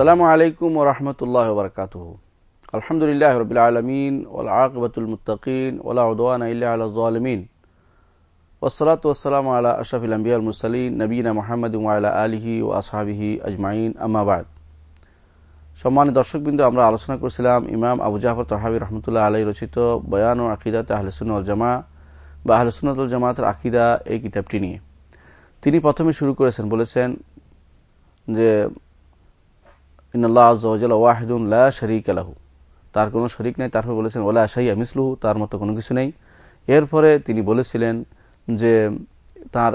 আসসালামু আলাইকুম ওরহমতুল্লাহ বরকাত আলহামদুলিল্লাহ রবিল আলমিন ওলাকবতুল মুতাকিন ওলা উদওয়ান আলমিন ওসলাত ওসালাম আলা আশরাফিল আম্বিয়াল মুসালিন নবীনা মোহাম্মদ আলা আলিহি ও আসহাবিহি আজমাইন আমাবাদ সম্মানিত দর্শকবৃন্দ, আমরা আলোচনা করেছিলাম ইমাম আবু জাফর তহাবি রহমতুল্লাহ আলাই রচিত বয়ান ও আকিদাত আহলসুন জামা বা আহলসুন্নতুল জামাতের আকিদা এই কিতাবটি নিয়ে। তিনি প্রথমে শুরু করেছেন, বলেছেন যে আলাহু তার কোনো শরিক নেই, তারপর বলেছেন, ওলা শাহিয়া মিসলুহু তার মতো কোনো কিছু নেই। এরপরে তিনি বলেছিলেন যে, তার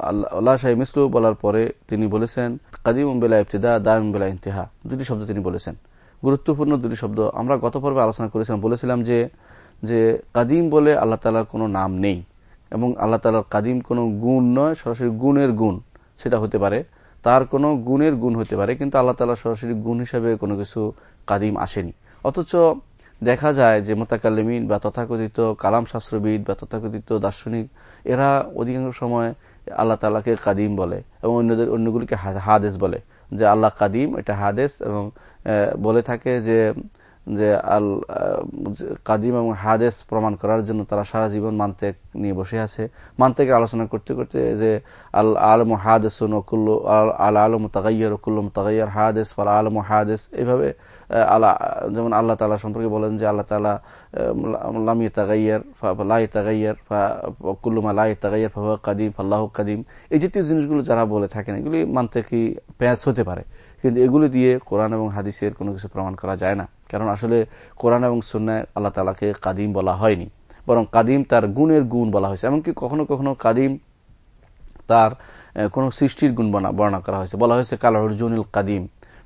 আল্লাহ শাহী মিসলু বলার পরে তিনি বলেছেন কাদিম উম্বেলা ইফতিদা দায়ম বেলা ইন্তেহা দুটি শব্দ তিনি বলেছেন। গুরুত্বপূর্ণ দুটি শব্দ। আমরা গত পর্বে আলোচনা করেছিলাম, বলেছিলাম যে যে কাদিম বলে আল্লাহ তালার কোনো নাম নেই এবং আল্লাহ তালার কাদিম কোনো গুণ নয়, সরাসরি গুণের গুণ, সেটা হতে পারে। তার কোনো গুণের গুণ হতে পারে, কিন্তু আল্লাহ তালা সরাসরি গুণ হিসাবে কোনো কিছু কাদিম আসেনি। অথচ দেখা যায় যে মোতাকালিমিন বা তথাকথিত কালাম শাস্ত্রবিদ বা তথাকথিত দার্শনিক, এরা অধিকাংশ সময় আল্লাহ তালাকে কাদিম বলে এবং অন্যদের, অন্যগুলিকে হাদেস বলে। যে আল্লাহ কাদিম, এটা হাদেস এবং বলে থাকে যে যে আল কাদিম এবং হাদেস প্রমাণ করার জন্য তারা সারা জীবন মান্তেক নিয়ে বসে আছে। মান্তেকের আলোচনা করতে করতে যে আল আলম হাদেস আল আলম তাগাইয়ার ওকুল্লম তাগাইয়ার হাদেস ফাল আলম হাদেস এইভাবে আল্লাহ যেমন আল্লাহ তালা সম্পর্কে বলেন যে আল্লাহ তালা লামি তাগাইয়ার লাই তাগাইয়ার কুল্লুমা লাই তাগাইয়ার ফাহুয়া কাদিম, ফাল্লাহ কাদিম। এই জাতীয় জিনিসগুলো যারা বলে থাকেন, এগুলি মানতে কি প্যাঁচ হতে পারে। কিন্তু এগুলি দিয়ে কোরআন এবং হাদিসের কোনো কিছু প্রমাণ করা যায় না। কারণ আসলে কোরআন এবং সুন্নায় আল্লাহ তালাকে কাদিম বলা হয়নি। বরং কাদিম তার গুণের গুণ বলা হয়েছে। এমনকি কখনো কখনো কাদিম তার কোন সৃষ্টির গুণ বর্ণনা করা হয়েছে। বলা হয়েছে, কাল অর্জুনুল কাদিম।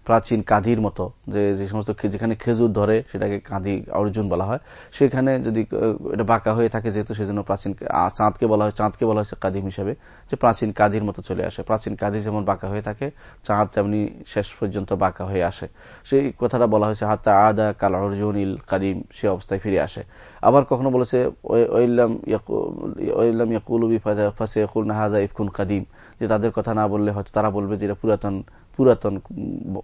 প্রাচীন কাঁধির মতো, যে যে সমস্ত যেখানে খেজুর ধরে সেটাকে কাঁধি অর্জুন বলা হয়। সেখানে যদি এটা বাঁকা হয়ে থাকে যেহেতু সেজন্য প্রাচীন চাঁদকে বলা হয়, চাঁদকে বলা হয়েছে কাদিম হিসেবে, যে প্রাচীন কাঁধির মতো চলে আসে। প্রাচীন কাঁধি যেমন বাঁকা হয়ে থাকে, চাঁদ তেমনি শেষ পর্যন্ত বাঁকা হয়ে আসে। সেই কথাটা বলা হয়েছে, হাত্তা আদা কাল অর্জুন ইল কাদিম সে অবস্থায় ফিরে আসে। আবার কখনো বলেছে ওইলাম ইয়াকুলবি ফাসে ইফকুন কাদিম যে তাদের কথা না বললে হয়তো তারা বলবে যে এটা পুরাতন পুরাতন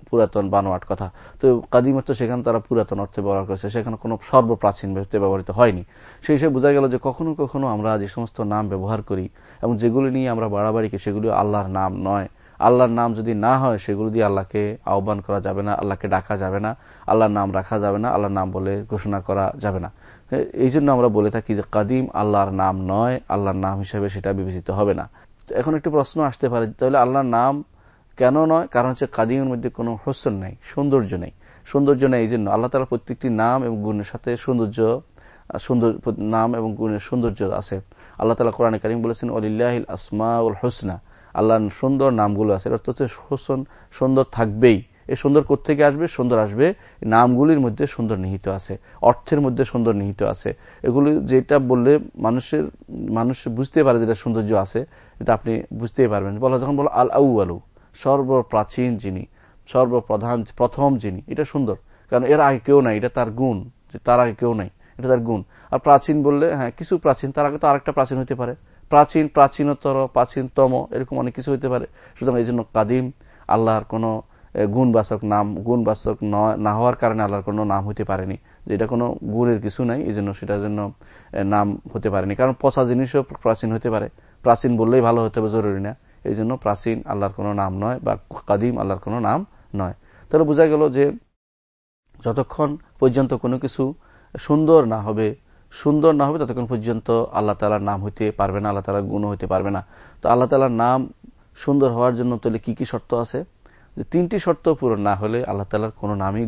পুরাতন বানোয়াট কথা। তো কাদিম অর্থ সেখানে তারা পুরাতন অর্থে ব্যবহার করেছে। সেখানে কোনো সর্বপ্রাচীন অর্থে ব্যবহৃত হয়নি। সেই হিসেবে বোঝা গেল যে কখনো কখনো আমরা যে সমস্ত নাম ব্যবহার করি এবং যেগুলি নিয়ে আমরা বাড়াবাড়িকে সেগুলি আল্লাহর নাম নয়। আল্লাহর নাম যদি না হয়, সেগুলো দিয়ে আল্লাহকে আহ্বান করা যাবে না, আল্লাহকে ডাকা যাবে না, আল্লাহর নাম রাখা যাবে না, আল্লাহর নাম বলে ঘোষণা করা যাবে না। এই জন্য আমরা বলে থাকি যে কাদিম আল্লাহর নাম নয়, আল্লাহর নাম হিসেবে সেটা বিবেচিত হবে না। এখন একটি প্রশ্ন আসতে পারে, তাহলে আল্লাহর নাম কেন নয়? কারণ হচ্ছে কাদিমের মধ্যে কোনো হোসন নাই, সৌন্দর্য নেই। সৌন্দর্য নেই এই জন্য আল্লাহ তালা প্রত্যেকটি নাম এবং গুণের সাথে সৌন্দর্য সুন্দর নাম এবং গুণের সৌন্দর্য আছে। আল্লাহ তালা কোরআন কারিম বলেছেন অলিল্লাহিল আসমা উল হোসনা আল্লাহ সুন্দর নামগুলো আছে। অর্থ হচ্ছে হোসন সুন্দর থাকবেই। এই সুন্দর কোথেকে আসবে? সুন্দর আসবে নামগুলির মধ্যে সুন্দর নিহিত আছে, অর্থের মধ্যে সুন্দর নিহিত আছে। এগুলি যেটা বললে মানুষের, মানুষ বুঝতে পারে যেটা সৌন্দর্য আছে, এটা আপনি বুঝতেই পারবেন। বলা যখন বলো আল আউ আলু সর্বপ্রাচীন যিনি, সর্বপ্রধান, প্রথম যিনি, এটা সুন্দর। কারণ এর আগে কেউ নাই, এটা তার গুণ, যে তার আগে কেউ নাই, এটা তার গুণ। আর প্রাচীন বললে হ্যাঁ কিছু প্রাচীন, তার আগে তো আরেকটা প্রাচীন হতে পারে। প্রাচীন, প্রাচীনতর, প্রাচীনতম, এরকম অনেক কিছু হতে পারে। সুতরাং এই জন্য কাদিম আল্লাহর কোন গুণবাচক নাম, গুণবাচক না হওয়ার কারণে আল্লাহর কোনো নাম হতে পারেনি। যেটা কোনো গুণের কিছু নাই, এই জন্য সেটার জন্য নাম হতে পারেনি। কারণ পচা জিনিসও প্রাচীন হতে পারে। প্রাচীন বললেই ভালো হতে হবে, জরুরি না। এই জন্য প্রাচীন আল্লাহর কোনো নাম নয় বা কাদিম আল্লাহর কোনো নাম নয়। তাহলে বোঝা গেল যে যতক্ষণ পর্যন্ত কোনো কিছু সুন্দর না হবে, সুন্দর না হবে ততক্ষণ পর্যন্ত আল্লাহ তালার নাম হইতে পারবে না, আল্লাহ তালার গুণ হইতে পারবে না। তো আল্লাহ তালার নাম সুন্দর হওয়ার জন্য তাহলে কি কি শর্ত আছে? যে তিনটি শর্ত পূরণ না হলে আল্লাহ তালার কোনো নামই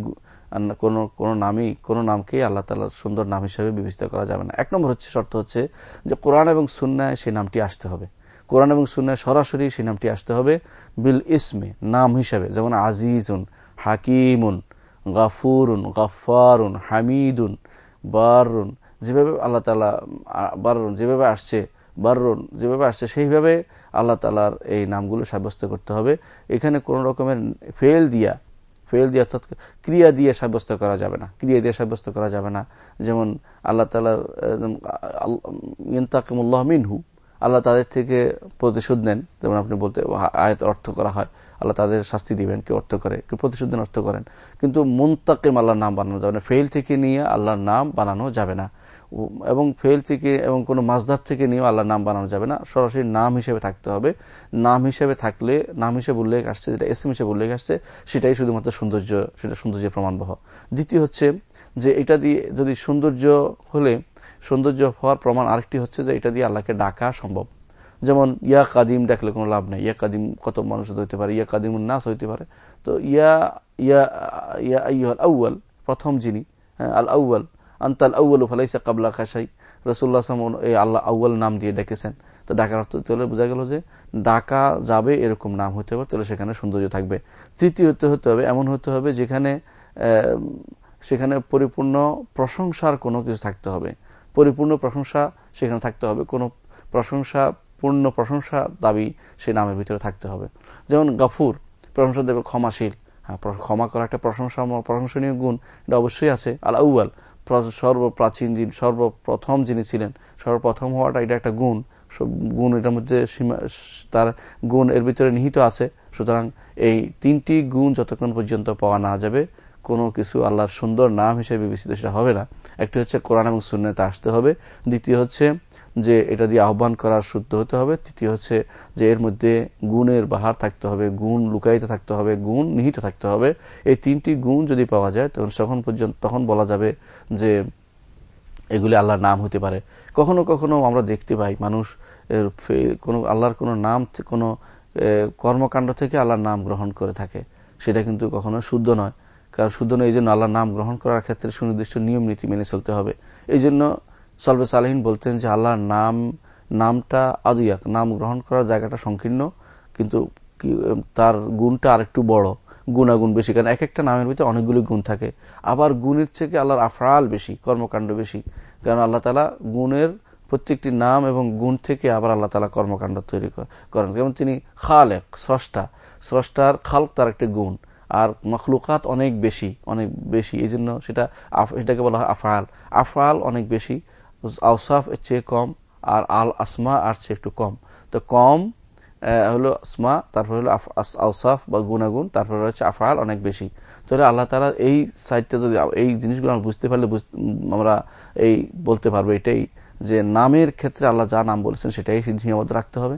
কোন কোন নামই, কোন নামকে আল্লাহ তালার সুন্দর নাম হিসেবে বিবেচিত করা যাবে না। এক নম্বর হচ্ছে, শর্ত হচ্ছে যে কোরআন এবং সুন্নায় সেই নামটি আসতে হবে। কোরআন এবং সুন্নায় সরাসরি সেই নামটি আসতে হবে বিল ইসমে, নাম হিসাবে। যেমন আজিজুন, হাকিমুন, গাফুরুন গাফারুন হামিদুন বারুন যেভাবে আল্লাহ তালা বারুন যেভাবে আসছে বারুন যেভাবে আসছে, সেইভাবে আল্লাহ তালার এই নামগুলো সাব্যস্ত করতে হবে। এখানে কোন রকমের ফেল দিয়া, ফেল দিয়ে অর্থাৎ ক্রিয়া দিয়ে সাব্যস্ত করা যাবে না। ক্রিয়া দিয়ে সাব্যস্ত করা যাবে না। যেমন আল্লাহ তালার ইন্তাকিমুল্লাহ মিনহু আল্লাহ তাদের থেকে প্রতিশোধ নেন, যেমন আপনি বলতে আয়ত অর্থ করা হয়, আল্লাহ তাদের শাস্তি দিবেন, কেউ অর্থ করে, কেউ প্রতিশোধ দেন অর্থ করেন। কিন্তু মুন্তাকিম আল্লাহর নাম বানানো যাবে না। ফেল থেকে নিয়ে আল্লাহর নাম বানানো যাবে না। এবং ফেল থেকে এবং কোন মাজদার থেকে নিয়েও আল্লাহর নাম বানানো যাবে না। সরাসরি নাম হিসেবে থাকতে হবে। নাম হিসেবে থাকলে, নাম হিসেবে উল্লেখ আসছে, যেটা এসএম হিসেবে উল্লেখ আসছে, সেটাই শুধুমাত্র সৌন্দর্য, সেটা সৌন্দর্যের প্রমাণবহ দ্বিতীয় হচ্ছে যে এটা দিয়ে যদি সৌন্দর্য হলে সৌন্দর্য হওয়ার প্রমাণ আরেকটি হচ্ছে যে এটা দিয়ে আল্লাহকে ডাকা সম্ভব। যেমন ইয়া কাদিম ডাকলে কোনো লাভ নেই। ইয়া কাদিম কত মানুষ হইতে পারে ইয়া কাদিম নাস হইতে পারে। তো ইয়া ইয়া ইয়া আউ্য়াল প্রথম যিনি হ্যাঁ, আল আউ্য়াল আন্তাল আউ্য়াল ফালাইসা কাবলা খাসাই রসুল্লাহ এই আল্লাহ আউ্য়াল নাম দিয়ে ডেকেছেন। তো ডাকার অর্থ তাহলে বোঝা গেল যে ডাকা যাবে এরকম নাম হতে হবে তাহলে সেখানে সৌন্দর্য থাকবে। তৃতীয় হতে হতে হবে এমন হতে হবে যেখানে সেখানে পরিপূর্ণ প্রশংসার কোনো কিছু থাকতে হবে। পরিপূর্ণ প্রশংসা সেখানে থাকতে হবে। কোনো প্রশংসা, পূর্ণ প্রশংসা দাবি সেই নামের ভিতরে থাকতে হবে। যেমন গাফুর প্রশংসা দেবে ক্ষমাশীল। হ্যাঁ ক্ষমা করা একটা প্রশংসা প্রশংসনীয় গুণ। এটা অবশ্যই আছে। আল আউ্য়াল সর্বপ্রাচীন যিনি সর্বপ্রথম যিনি ছিলেন, সর্বপ্রথম হওয়াটা এটা একটা গুণ। গুণ এটার মধ্যে তার গুণ এর ভিতরে নিহিত আছে। সুতরাং এই তিনটি গুণ যতক্ষণ পর্যন্ত পাওয়া না যাবে কোনো কিছু আল্লাহর সুন্দর নাম হিসেবে বিবেচিত, সেটা হবে না। একটি হচ্ছে কোরআন এবং শূন্যতে আসতে হবে। দ্বিতীয় হচ্ছে যে এটা দিয়ে আহ্বান করার শুদ্ধ হতে হবে। তৃতীয় হচ্ছে যে এর মধ্যে গুণের বাহার থাকতে হবে, গুণ লুকায়িত থাকতে হবে, গুণ নিহিত থাকতে হবে। এই তিনটি গুণ যদি পাওয়া যায়, তখন তখন পর্যন্ত, তখন বলা যাবে যে এগুলি আল্লাহর নাম হতে পারে। কখনো কখনো আমরা দেখতে পাই মানুষ কোন, আল্লাহর কোন নাম, কোন কর্মকাণ্ড থেকে আল্লাহর নাম গ্রহণ করে থাকে। সেটা কিন্তু কখনো শুদ্ধ নয়। কারণ শুধু এই জন্য আল্লাহর নাম গ্রহণ করার ক্ষেত্রে সুনির্দিষ্ট নিয়ম, নীতি মেনে চলতে হবে। এই জন্য সলবে সালহীন বলতেন যে আল্লাহর নাম, নামটা আদুয়াক নাম গ্রহণ করার জায়গাটা সংকীর্ণ, কিন্তু তার গুণটা আরেকটু বড়, গুণাগুণ বেশি, কারণ এক একটা নামের ভিতরে অনেকগুলি গুণ থাকে। আবার গুণের থেকে আল্লাহর আফরাল বেশি, কর্মকাণ্ড বেশি, কারণ আল্লাহ তালা গুণের প্রত্যেকটি নাম এবং গুণ থেকে আবার আল্লাহ তালা কর্মকাণ্ড তৈরি করেন। যেমন তিনি খালেক, স্রষ্টা। স্রষ্টার খালক তার একটি গুণ। আর মখলুকাত অনেক বেশি অনেক বেশি। এই জন্য সেটা এটাকে বলা হয় আফরাল আফরাল অনেক বেশি আউসাফ এর চেয়ে কম, আর আল আসমা আর চেয়ে একটু কম। তো কম হলো আসমা, তারপর হলো আউসাফ বা গুনাগুন তারপর হচ্ছে আফাল অনেক বেশি। তাহলে আল্লাহ তালা এই সাইডটা যদি, এই জিনিসগুলো আমরা বুঝতে পারলে আমরা এই বলতে পারব এটাই, যে নামের ক্ষেত্রে আল্লাহ যা নাম বলেছেন সেটাই সীমাবদ্ধ রাখতে হবে।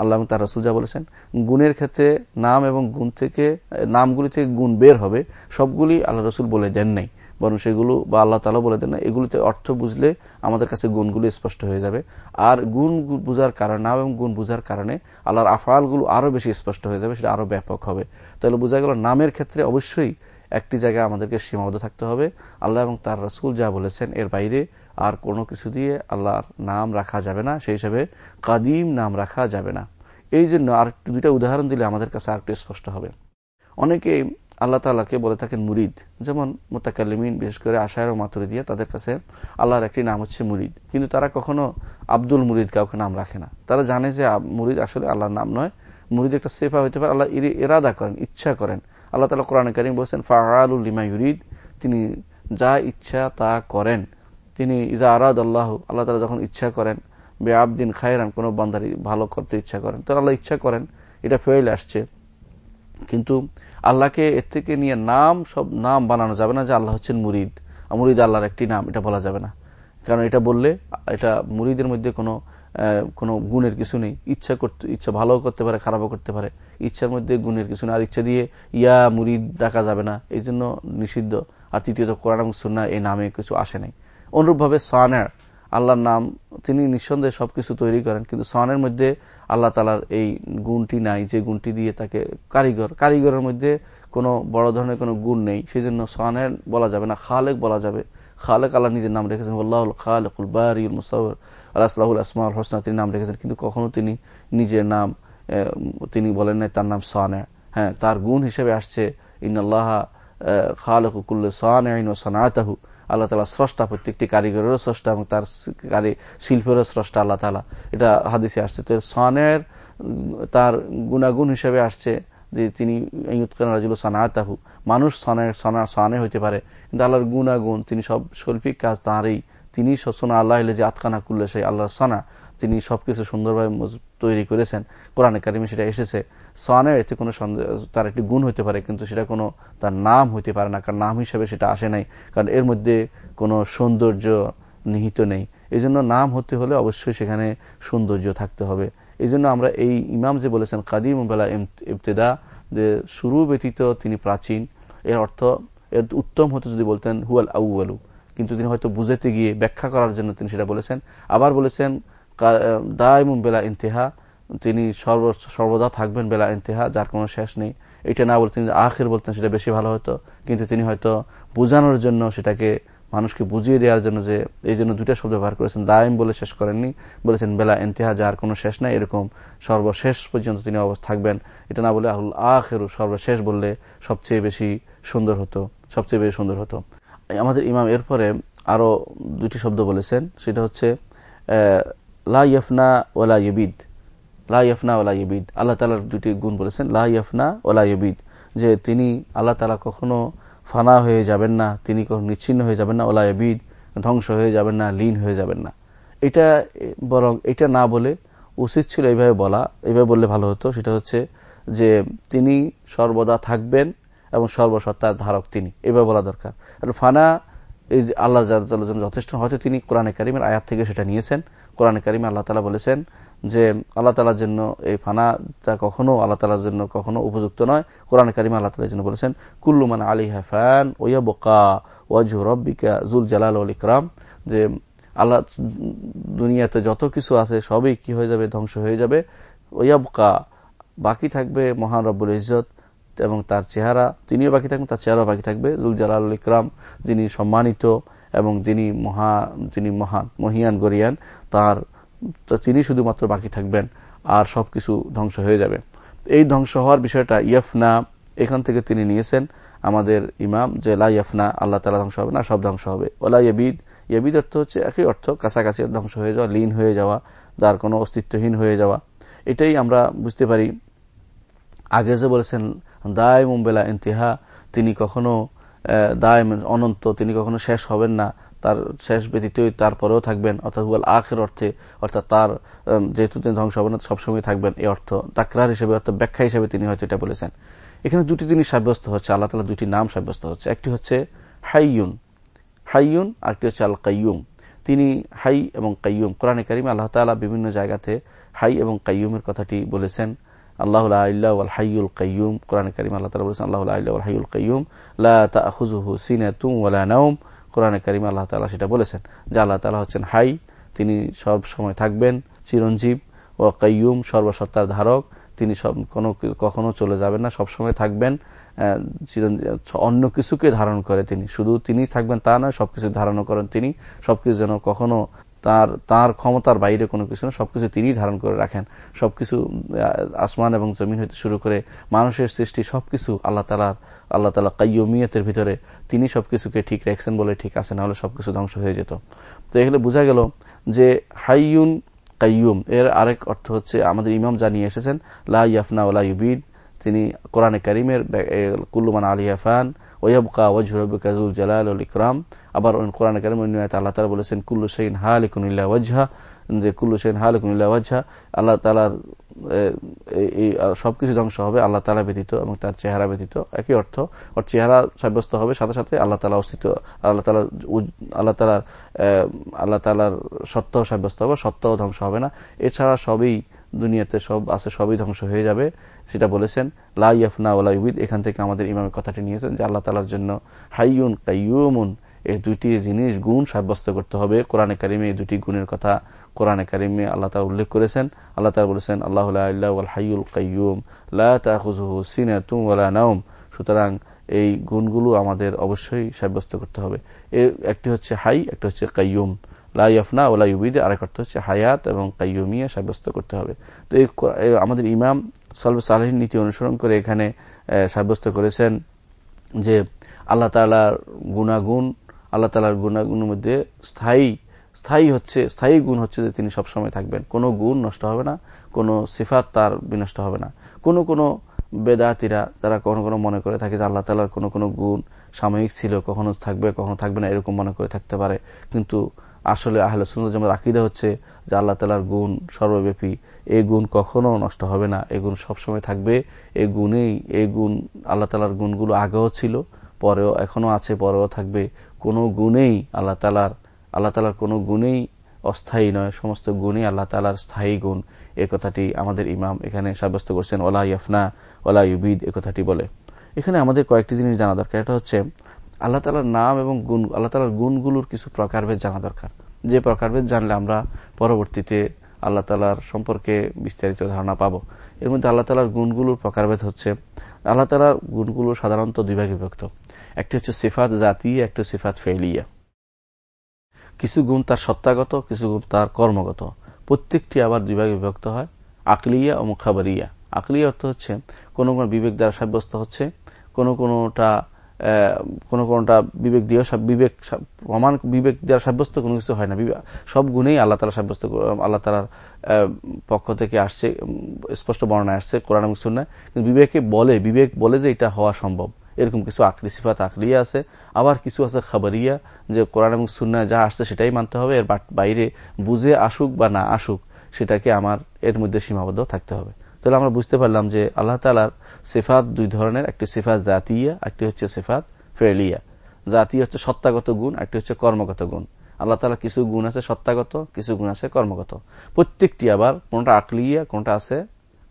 আল্লাহ তার রসুল যা বলেছেন, গুণের ক্ষেত্রে নাম এবং গুণ থেকে, নামগুলি থেকে গুণ বের হবে, সবগুলি আল্লাহ রসুল বলে দেন নাই। বরং সেগুলো বা আল্লাহ তালা বলে দেন না এগুলিতে অর্থ বুঝলে আমাদের কাছে গুণগুলো স্পষ্ট হয়ে যাবে। আর গুণ বুঝার কারণে, নাম এবং গুণ বুঝার কারণে আল্লাহর আফালগুলো আরও বেশি স্পষ্ট হয়ে যাবে, সেটা আরও ব্যাপক হবে। তাহলে বোঝা গেল নামের ক্ষেত্রে অবশ্যই একটি জায়গায় আমাদেরকে সীমাবদ্ধ থাকতে হবে। আল্লাহ এবং তার রসুল যা বলেছেন, এর বাইরে আর কোনো কিছু দিয়ে আল্লাহর নাম রাখা যাবে না। সেই হিসাবে কাদিম নাম রাখা যাবে না। এই জন্য আর দুইটা উদাহরণ দিলে আমাদের কাছে আর একটু স্পষ্ট হবে। অনেকে আল্লাহ তালাকে বলে থাকেন মুরিদ। যেমন মোতাকালিমিন বিশেষ করে আশায়ের ও মাতুরি দিয়ে তাদের কাছে আল্লাহর একটি নাম হচ্ছে মুরিদ। কিন্তু তারা কখনো আব্দুল মুরিদ কাউকে নাম রাখে না। তারা জানে যে মুরিদ আসলে আল্লাহর নাম নয়। মুরিদ একটা সেফা হইতে পারে। আল্লাহ এরাদা করেন, ইচ্ছা করেন। আল্লাহ তালা কোরআন করিম বলছেন ফাহালুল লিমা ইউরিদ তিনি যা ইচ্ছা তা করেন। তিনি ইজা আরাদ আল্লাহ আল্লাহ তালা যখন ইচ্ছা করেন বে আবদিন খায়রান, কোনো বান্দারি ভালো করতে ইচ্ছা করেন। তো আল্লাহ ইচ্ছা করেন, এটা ফেল আসছে। কিন্তু আল্লাহকে এর থেকে নিয়ে নাম, সব নাম বানানো যাবে না যে আল্লাহ হচ্ছেন মুরিদ। মুরিদ আল্লাহর একটি নাম, এটা বলা যাবে না। কারণ এটা বললে, এটা মুরিদের মধ্যে কোনো কোনো গুণের কিছু নেই। ইচ্ছা করতে, ইচ্ছা ভালো করতে পারে, খারাপও করতে পারে। ইচ্ছার মধ্যে গুণের কিছু নেই। আর ইচ্ছা দিয়ে ইয়া মুরিদ ডাকা যাবে না, এই জন্য নিষিদ্ধ। আর তৃতীয়ত, কোরআন সুন্না এই নামে কিছু আসে নাই। অনুরূপভাবে সানের, আল্লাহর নাম, তিনি নিঃসন্দেহে সবকিছু তৈরি করেন, কিন্তু সানের মধ্যে আল্লাহ তালার এই গুণটি নাই, যে গুণটি দিয়ে তাকে কারিগর। কারিগরের মধ্যে কোনো বড় ধরনের কোনো গুণ নেই সেই জন্য বলা যাবে না, খালেক বলা যাবে। খালেক আল্লাহ নিজের নাম রেখেছেন। আল্লাহ খালেকুল বারিউল মুসাউর আল্লাহ আসমাউল হোসনা তিনি নাম রেখেছেন। কিন্তু কখনো তিনি নিজের নাম তিনি বলেন নাই তার নাম সানে। হ্যাঁ তার গুণ হিসেবে আসছে ইন্নআল্লাহ খালেকুল্ল সানে সানাতাহু। আল্লাহ তালা স্রষ্টা, প্রত্যেকটি কারিগরেরও স্রষ্টা এবং তার কারি, শিল্পেরও স্রষ্টা আল্লাহ তালা এটা হাদিসে আসছে। তো সানের, তার গুণাগুণ হিসেবে আসছে যে তিনি সানাতাহু। মানুষ সানে হইতে পারে। কিন্তু আল্লাহর গুণাগুণ, তিনি সব শৈল্পিক কাজ তাঁরই তিনি সোনা আল্লাহ যে আতকানা করলে সেই আল্লাহ সানা, তিনি সবকিছু সুন্দরভাবে তৈরি করেছেন। কোরআনে কারিমে সেটা এসেছে। সোয়ানের এতে কোনো তার একটি গুণ হতে পারে, কিন্তু সেটা কোনো তার নাম হইতে পারে না, কারণ নাম হিসেবে সেটা আসে নাই। কারণ এর মধ্যে কোনো সৌন্দর্য নিহিত নেই। এই নাম হতে হলে অবশ্যই সেখানে সৌন্দর্য থাকতে হবে। এই আমরা এই ইমাম যে বলেছেন কাদিম বেলা ইবতেদা যে শুরু ব্যতীত তিনি প্রাচীন। এর অর্থ, এর উত্তম হতে যদি বলতেন, হুয়াল আউ কিন্তু তিনি হয়তো বুঝাতে গিয়ে ব্যাখ্যা করার জন্য তিনি সেটা বলেছেন। আবার বলেছেন দায়মুম বেলা ইন্তেহা। তিনি সর্বদা থাকবেন বেলা ইন্তেহা, যার কোনো শেষ নেই। এটা না বলতেন আখের বলতেন সেটা বেশি ভালো হতো। কিন্তু তিনি হয়তো বোঝানোর জন্য সেটাকে মানুষকে বুঝিয়ে দেওয়ার জন্য যে এই জন্য দুটা শব্দ ব্যবহার করেছেন। দায়ম বলে শেষ করেননি। বলেছেন, বেলা ইন্তেহা যার কোনো শেষ নাই, এরকম সর্বশেষ পর্যন্ত তিনি অবস্থা থাকবেন। এটা না বলে আহুল আখেরু সর্বশেষ বললে সবচেয়ে বেশি সুন্দর হতো, সবচেয়ে বেশি সুন্দর হতো। আমাদের ইমাম এরপরে আরও দুটি শব্দ বলেছেন। সেটা হচ্ছে লা ওলা ইবিদ ওলা ইবিদ আল্লাহ তালার দুটি গুণ বলেছেন, লা ইয়ফনা ওলা ইবিদ যে তিনি আল্লাহ তালা কখনো ফানা হয়ে যাবেন না, তিনি নিচ্ছিন্ন হয়ে যাবেন না, ওলা ইবিদ ধ্বংস হয়ে যাবেন না, লীন হয়ে যাবেন না। এটা, বরং এটা না বলে উচিত ছিল এইভাবে বলা, এইভাবে বললে ভালো হতো। সেটা হচ্ছে যে তিনি সর্বদা থাকবেন এবং সর্বসত্তার ধারক তিনি। এভাবে বলা দরকার। ফানা, এই আল্লাহ যথেষ্ট, হয়তো তিনি কোরআনে কারিমের আয়াত থেকে সেটা নিয়েছেন। কোরআনে কারিমে আল্লাহ তালা বলেছেন যে আল্লাহ তালার জন্য এই ফানাটা কখনো, আল্লাহ তালার জন্য কখনো উপযুক্ত নয়। কোরআন কারিমা আল্লাহ তালার জন্য বলেছেন কুল্লুমান আলী হাফান ওয়া বোকা ওয়াজু রব্বিকা জুল জালাল আল ইকরাম। যে আল্লাহ দুনিয়াতে যত কিছু আছে সবই কি হয়ে যাবে? ধ্বংস হয়ে যাবে। ওয়া বোকা বাকি থাকবে মহান রব্বুল ইজত এবং তার চেহারা। তিনিও বাকি থাকবেন, তার চেহারা বাকি থাকবে। জুল জালাল ইকরাম, যিনি সম্মানিত এবং যিনি মহা, যিনি মহান, মহিয়ান, গরিয়ান, তার তিনি শুধুমাত্র বাকি থাকবেন আর সবকিছু ধ্বংস হয়ে যাবে। এই ধ্বংস হওয়ার বিষয়টা ইয়ফনা, এখান থেকে তিনি নিয়েছেন আমাদের ইমাম যে লা ইয়ফনা, আল্লাহ তালা ধ্বংস হবে না, সব ধ্বংস হবে। ওলা ইয়বিদ ইয়বিদ অর্থ হচ্ছে একই অর্থ, কাছাকাছি ধ্বংস হয়ে যাওয়া, লীন হয়ে যাওয়া, যার কোনো অস্তিত্বহীন হয়ে যাওয়া। এটাই আমরা বুঝতে পারি। আগে যে বলেছেন দায় মুম্বেলা ইন্তিহা, তিনি কখনো দায় অনন্ত, তিনি কখনো শেষ হবেন না। তার শেষ ব্যতীতই তারপরেও থাকবেন, অর্থাৎ হুয়াল আখের অর্থে, অর্থাৎ তার যেহেতু তিনি ধ্বংস হবেন সবসময় থাকবেন, এই অর্থ তাকরার হিসেবে, অর্থাৎ ব্যাখ্যা হিসেবে তিনি হয়তো এটা বলেছেন। এখানে দুটি জিনিস সাব্যস্ত হচ্ছে, আল্লাহ তালা দুটি নাম সাব্যস্ত হচ্ছে। একটি হচ্ছে হাইয়ুন হাইয়ুন, আরেকটি হচ্ছে আল কাইয়ুম। তিনি হাই এবং কাইয়ুম, কোরআনে করিম আল্লাহ তালা বিভিন্ন জায়গাতে হাই এবং কাইয়ুমের কথাটি বলেছেন, আল্লাহ হাইউল কাইয়ুম, কোরআন করিম আল্লাহ তালা বলেছেন, আল্লাহ হাইউল কাইয়ুম, লা তাহুজুহু সিনাতুম ওয়ালা নাউম কোরআনে কারিম আল্লাহ তালা সেটা বলেছেন যে আল্লাহ তালা হচ্ছেন হাই, তিনি সব সময় থাকবেন, চিরঞ্জীব ও কাইয়ুম, সর্বসত্তার ধারক, তিনি সব কোনো কখনো চলে যাবেন না, সব সময় থাকবেন অন্য কিছুকে ধারণ করে তিনি। শুধু তিনি থাকবেন তা নয়, সবকিছু ধারণ করেন তিনি, সবকিছু যেন কখনো তার তার ক্ষমতার বাইরে কোনো কিছু না, সবকিছু তিনি ধারণ করে রাখেন। সবকিছু আসমান এবং জমিন হইতে শুরু করে মানুষের সৃষ্টি, সবকিছু আল্লাহ তালার, আল্লাহ তালা কাইয়মিয়তের ভিতরে তিনি সবকিছুকে ঠিক রাখছেন বলে ঠিক আছে না হলে সবকিছু ধ্বংস হয়ে যেত। তো এগুলো বোঝা গেল যে হাইয়ুন কাইয়ুম, এর আরেক অর্থ হচ্ছে আমাদের ইমাম জানিয়ে এসেছেন, লা ইয়াফনা ওলা ইউবিদ, তিনি কোরআনে করিমের কুল্লুমান আলিয়াফান ওয়াবকা ওয়াজহরবিকা জুল জালাল ইকরাম আবার কোরআন কারিম আল্লাহ তালা বলেছেন, কুল্লু সঈন হালিকুনিল্লা ওয়াজহা। যে কুল্লু সেন হালিকুনিল্লা ওয়াজহা, আল্লাহ তালার এই সবকিছু ধ্বংস হবে, আল্লাহ তালা ব্যতীত এবং তার চেহারা ব্যতীত। একই অর্থ, ওর চেহারা সাব্যস্ত হবে, সাথে সাথে আল্লাহ তালা অস্তিত্ব, আল্লাহ তালা আল্লাহ তালার আল্লাহ তালার সত্য সাব্যস্ত হবে সত্য ধ্বংস হবে না। এছাড়া সবই দুনিয়াতে সব আছে, সবই ধ্বংস হয়ে যাবে, সেটা বলেছেন লাইফনা ওলাইবিদ এখান থেকে আমাদের ইমামের কথাটি নিয়েছেন যে আল্লাহ তালার জন্য হাইয়ুন কাইয়ুমুন, এই দুটি জিনিস গুণ সাব্যস্ত করতে হবে। কোরআনে কারিমে এই দুটি গুণের কথা কোরআনে কারিমে আল্লাহ তালা উল্লেখ করেছেন। আল্লাহ তালা বলেছেন, আল্লাহ হাইউল কাইয়ুম লাহুম নাউম সুতরাং এই গুণগুলো আমাদের অবশ্যই সাব্যস্ত করতে হবে। এর একটি হচ্ছে হাই, একটি হচ্ছে কাইয়ুম। লাইফনা ওলা ইউবিদে আরেক অর্থ হচ্ছে হায়াত এবং কাইয়ুমিয়া সাব্যস্ত করতে হবে। তো এই আমাদের ইমাম সলভ সালহীন নীতি অনুসরণ করে এখানে সাব্যস্ত করেছেন যে আল্লাহ তালার গুণাগুণ আল্লাহ তালার গুণাগুণের মধ্যে স্থায়ী স্থায়ী হচ্ছে, স্থায়ী গুণ হচ্ছে যে তিনি সবসময় থাকবেন। কোনো গুণ নষ্ট হবে না, কোনো সিফাত তার বিনষ্ট হবে না। কোনো কোনো বেদাতিরা তারা কখনো কোনো মনে করে থাকে যে আল্লাহ তালার কোনো কোনো গুণ সাময়িক ছিল, কখনো থাকবে কখনো থাকবে না, এরকম মনে করে থাকতে পারে। কিন্তু আসলে আহলে সুন্দর যেমন আকিদা হচ্ছে যে আল্লাহ তালার গুণ সর্বব্যাপী। এই গুণ কখনো নষ্ট হবে না। এই গুণ সবসময় থাকবে। এই গুণেই, এই গুণ আল্লাহ তালার গুণগুলো আগেও ছিল, পরেও এখনও আছে, পরেও থাকবে। কোনো গুণেই আল্লাহ তালার আল্লাহ তালার কোনো গুণেই অস্থায়ী নয়। সমস্ত গুণই আল্লাহ তালার স্থায়ী গুণ। এ কথাটি আমাদের ইমাম এখানে সাব্যস্ত করছেন ওলা ইয়ফনা ওলা ইউবিদ এ কথাটি বলে। এখানে আমাদের কয়েকটি জিনিস জানা দরকার। এটা হচ্ছে আল্লাহ তালার নাম এবং গুণ, আল্লাহ তালার গুণগুলোর কিছু প্রকারভেদ জানা দরকার। যে প্রকারভেদ জানলে আমরা পরবর্তীতে আল্লাহ তালার সম্পর্কে বিস্তারিত ধারণা পাবো। এর মধ্যে আল্লাহ তালার গুণগুলোর প্রকারভেদ হচ্ছে, আল্লাহ তালার গুণগুলো সাধারণত দুই ভাগে বিভক্ত একটি হচ্ছে সিফাত জাতি, একটি সিফাত ফেলিয়া কিছু গুণ তার সত্তাগত, কিছু গুণ তার কর্মগত। প্রত্যেকটি আবার দুই ভাগে বিভক্ত হয়, আকলিয়া ও মুখাবারিয়া। আকলিয়া অর্থ হচ্ছে, কোন কোন বিবেক দ্বারা সাব্যস্ত হচ্ছে, কোন কোনটা কোন কোনটা বিবেক দিয়ে সব বিবেক প্রমাণ, বিবেক দ্বারা সাব্যস্ত কোনো কিছু হয় না। সব গুণেই আল্লাহ তালা সাব্যস্ত আল্লাহ তালার পক্ষ থেকে আসছে স্পষ্ট বর্ণায় আসছে কোরআন এবং সুন্নায়। কিন্তু বিবেকে বলে, বিবেক বলে যে এটা হওয়া সম্ভব। এরকম কিছু আকলি সিফাত, আকলিয়া আছে। আবার কিছু আছে খাবারিয়া, যে কোরআন এবং সুন্নায় যা আসছে সেটাই মানতে হবে। এর বাইরে বুঝে আসুক বা না আসুক, সেটাকে আমার, এর মধ্যে সীমাবদ্ধ থাকতে হবে। তাহলে আমরা বুঝতে পারলাম যে আল্লাহ তালার সেফাত দুই ধরনের, একটি সেফাত জাতিয়া, একটি হচ্ছে সেফাত ফেলিয়া জাতি হচ্ছে সত্তাগত গুণ, একটি হচ্ছে কর্মগত গুণ। আল্লাহ তালা কিছু গুণ আছে সত্তাগত, কিছু গুণ আছে কর্মগত। প্রত্যেকটি আবার কোনটা আকলিয়া, কোনটা আছে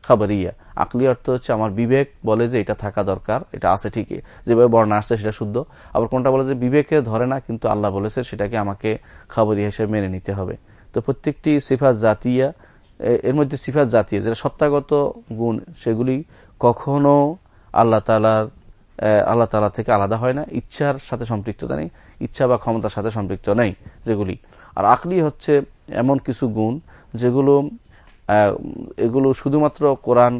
খাবারিয়া। আকলি অর্থ হচ্ছে আমার বিবেক বলে যে এটা থাকা দরকার, এটা আছে ঠিকই। যেভাবে বর্ণা আসছে সেটা শুদ্ধ। আবার কোনটা বলে যে বিবেকে ধরে না, কিন্তু আল্লাহ বলেছে সেটাকে আমাকে খাবারিয়া হিসেবে মেনে নিতে হবে। তো প্রত্যেকটি সিফাত জাতিয়া এর মধ্যে সিফাত জাতীয়, যেটা সত্তাগত গুণ, সেগুলি কখনো আল্লাহ তালার আল্লাহ তালা থেকে আলাদা হয় না। ইচ্ছার সাথে সম্পৃক্ততা নেই। ইচ্ছা বা ক্ষমতার সাথে সম্পৃক্ত নেই যেগুলি। আর আকলি হচ্ছে এমন কিছু গুণ যেগুলো এগুলো শুধুমাত্র কোরআন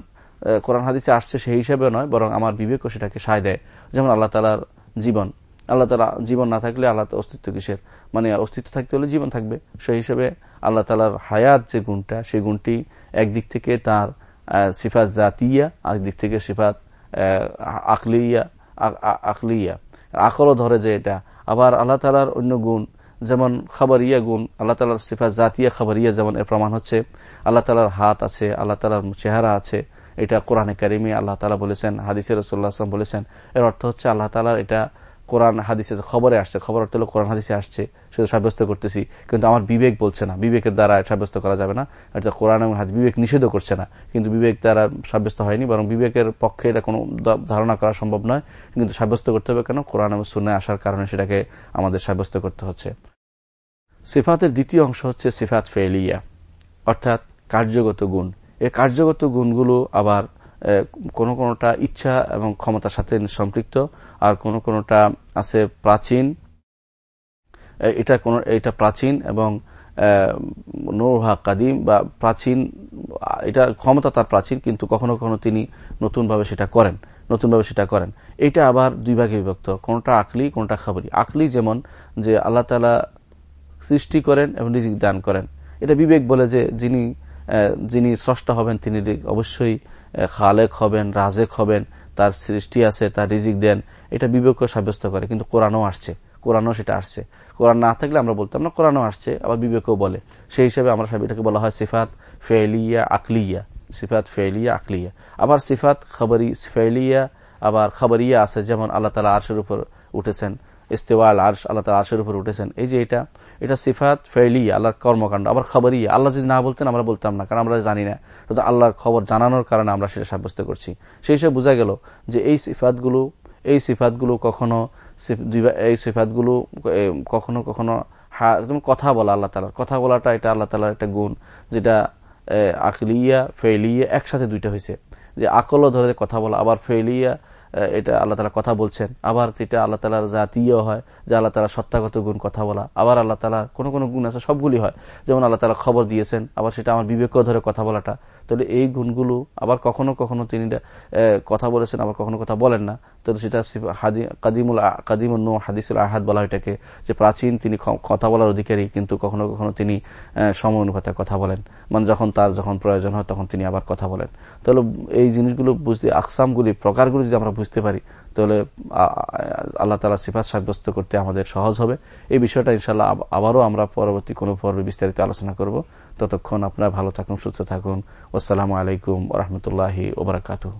কোরআন হাদিসে আসছে সেই হিসেবে নয়, বরং আমার বিবেকও সেটাকে সায় দেয়। যেমন আল্লাহ তালার জীবন। আল্লাহ তালা জীবন না থাকলে আল্লাহ অস্তিত্ব কিসের? মানে অস্তিত্ব থাকতে হলে জীবন থাকবে। সেই হিসেবে আল্লাহ তালার হায়াত যে গুণটা, সেই গুণটি একদিক থেকে তার সিফাত জাতিয়া, আরেকদিক থেকে সিফাত আকলিয়া আকলিয়া। আকলও ধরে যে এটা। আবার আল্লাহ তালার অন্য গুণ, যেমন খাবারিয়া গুণ, আল্লাহ তালার সিফাত জাতিয়া, খাবারিয়া যেমন এর প্রমাণ হচ্ছে, আল্লাহ তালার হাত আছে, আল্লাহ তালার চেহারা আছে, এটা কোরআনে কারিমি আল্লাহ তালা বলেছেন হাদিসের রসুল্লাহ আসলাম বলেছেন। এর অর্থ হচ্ছে আল্লাহ তালার এটা কোরআন হাদিসে খবরে আসছে, খবর অর্থ কোরআন হাদিসে আসছে, সেটা সাব্যস্ত করতেছি, কিন্তু আমার বিবেক বলছে না, বিবেকের দ্বারা সাব্যস্ত করা যাবে না, এটা কোরআন এবং হাদিস বিবেক নিষেধ করছে না, কিন্তু বিবেক দ্বারা সাব্যস্ত হয়নি, বরং বিবেকের পক্ষে এটা কোনো ধারণা করা সম্ভব নয়, কিন্তু সাব্যস্ত করতে হবে কেন? কোরআন এবং শূন্য আসার কারণে সেটাকে আমাদের সাব্যস্ত করতে হচ্ছে। সিফাতের দ্বিতীয় অংশ হচ্ছে সিফাত ফেলিয়া অর্থাৎ কার্যগত গুণ। এই কার্যগত গুণগুলো আবার কোন কোনটা ইচ্ছা এবং ক্ষমতার সাথে সম্পৃক্ত, আর কোন কোনটা আছে প্রাচীন। এটা কোন, এটা প্রাচীন এবং নৌহা কাদিম বা প্রাচীন, এটা ক্ষমতা তার প্রাচীন, কিন্তু কখনো কখনো তিনি নতুনভাবে সেটা করেন, নতুনভাবে সেটা করেন। এটা আবার দুই ভাগে বিভক্ত, কোনটা আকলি, কোনটা খাবারি। আকলি যেমন যে আল্লাহ তালা সৃষ্টি করেন এবং রিজিক দান করেন। এটা বিবেক বলে যে যিনি যিনি স্রষ্টা হবেন তিনি অবশ্যই খালেক হবেন, রাজেক হবেন, তার সৃষ্টি আছে, তার রিজিক দেন, এটা বিবেক সাব্যস্ত করে। কিন্তু কোরআনও আসছে। কোরআনও সেটা আসছে। কোরআন না থাকলে আমরা বলতাম না, কোরআনও আসছে, আবার বিবেকও বলে। সেই হিসাবে আমরা এটাকে বলা হয় সিফাত ফেলিয়া আকলিয়া। সিফাত ফেলিয়া আকলিয়া। আবার সিফাত খবরি ফেলিয়া আবার খবরিয়া আছে, যেমন আল্লাহ তালা আরশের উপর উঠেছেন। ইস্তেওয়াল আর্শ, আল্লাহ তালা আরশের উপর উঠেছেন। এই যে এটা এটা সিফাত ফেলি আল্লাহর কর্মকাণ্ড। আবার খবরই, আল্লাহ যদি না বলতেন, আমরা বলতাম না, কারণ আমরা জানি না। শুধু আল্লাহর খবর জানানোর কারণে আমরা সেটা সাব্যস্ত করছি। সেই হিসেবে বোঝা গেল যে এই সিফাতগুলো এই সিফাতগুলো কখনো এই সিফাতগুলো কখনো কখনো কথা বলা আল্লাহ তালার কথা বলাটা এটা আল্লাহ তালার একটা গুণ, যেটা আকলিয়া ফেলিয়া একসাথে দুইটা হয়েছে যে আকলও ধরে কথা বলা, আবার ফেলিয়া এটা আল্লাহ তালা কথা বলছেন। আবার এটা আল্লাহ তালার জাতীয় হয়, যে আল্লাহ তালা সত্তাগত গুণ কথা বলা। আবার আল্লাহ তালা কোনো কোনো গুণ আছে, সবগুলি হয়। যেমন আল্লাহ তালা খবর দিয়েছেন, আবার সেটা আমার বিবেক ধরে কথা বলাটা। তাহলে এই গুণগুলো আবার কখনো কখনো তিনি কথা বলেছেন, আবার কখনো কথা বলেন না। তো সেটা কাদিমুল কাদিমুল নো হাদিসুল আহাদ বলা এটাকে, যে প্রাচীন তিনি কথা বলার অধিকারী, কিন্তু কখনো কখনো তিনি সময় অনুপাতে কথা বলেন। মানে যখন তার যখন প্রয়োজন হয়, তখন তিনি আবার কথা বলেন। তাহলে এই জিনিসগুলো বুঝতে, আকসামগুলি, প্রকারগুলি যদি আমরা বুঝতে পারি। তাহলে আল্লাহ তালা সিফাত সাব্যস্ত করতে আমাদের সহজ হবে। এই বিষয়টা ইনশাল্লাহ আবারও আমরা পরবর্তী কোনো পর্বে বিস্তারিত আলোচনা করব। ততক্ষণ আপনারা ভালো থাকুন, সুস্থ থাকুন। আসসালামু আলাইকুম রহমতুল্লাহি ওবরাকাতু